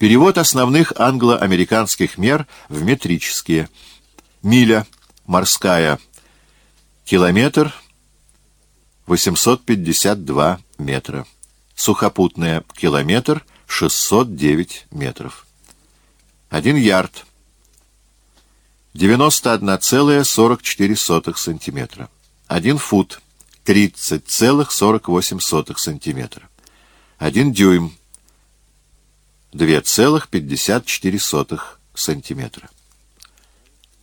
Перевод основных англо-американских мер в метрические. Миля морская. Километр 852 метра. Сухопутная. Километр 609 метров. Один ярд. 91,44 сантиметра. Один фут. 30,48 сантиметра. Один дюйм. 2,54 сантиметра.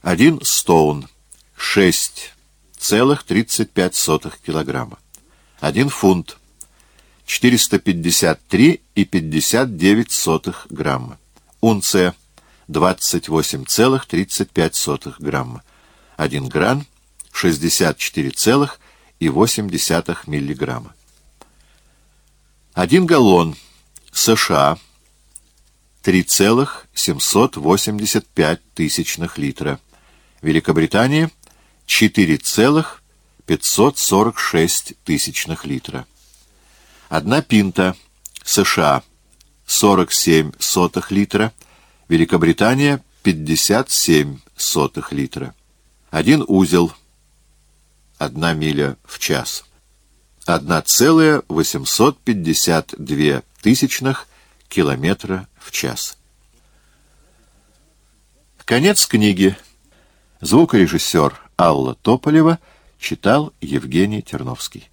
Один стоун. 6,35 килограмма. Один фунт. 453,59 грамма. Унция. 28,35 грамма. 1 гран 64,8 миллиграмма. 1 галлон США 3,785 тысячных литра. Великобритания 4,546 тысячных литра. 1 пинта США 47 сотых литра. Великобритания 57 сотых литра. Один узел, одна миля в час. 1,852 тысячных километра в час. Конец книги. Звукорежиссер Алла Тополева читал Евгений Терновский.